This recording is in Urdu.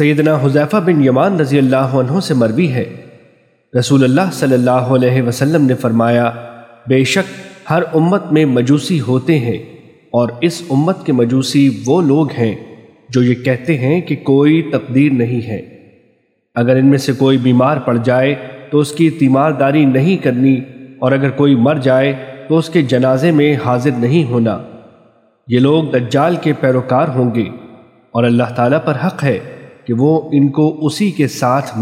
سیدنا حذیفہ بن یمان رضی اللہ عنہ سے مروی ہے۔ رسول اللہ صلی اللہ علیہ وسلم نے فرمایا، بے شک ہر امت میں مجوسی ہوتے ہیں اور اس امت کے مجوسی وہ لوگ ہیں جو یہ کہتے ہیں کہ کوئی تقدیر نہیں ہے۔ اگر ان میں سے کوئی بیمار پڑ جائے تو اس کی تیمارداری نہیں کرنی، اور اگر کوئی مر جائے تو اس کے جنازے میں حاضر نہیں ہونا۔ یہ لوگ دجال کے پیروکار ہوں گے اور اللہ تعالیٰ پر حق ہے۔ اور اللہ تعالیٰ پر حق ہے کہ وہ ان کو اسی کے ساتھ